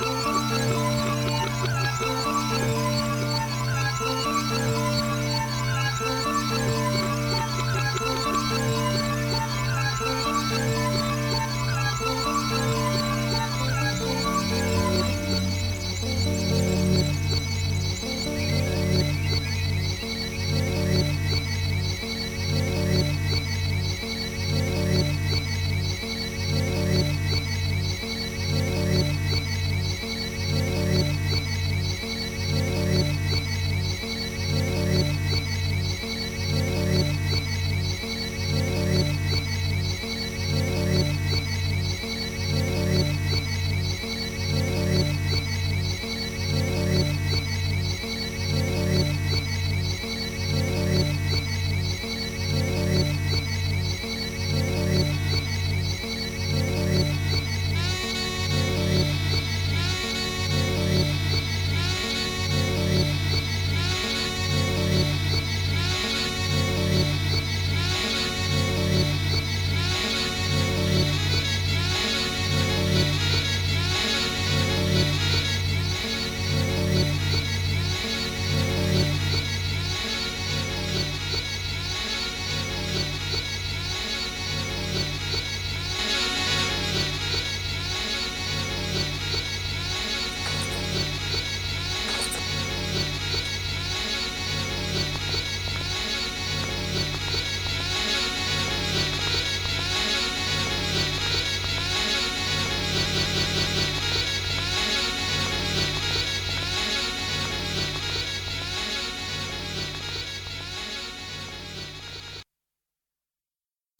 Bye.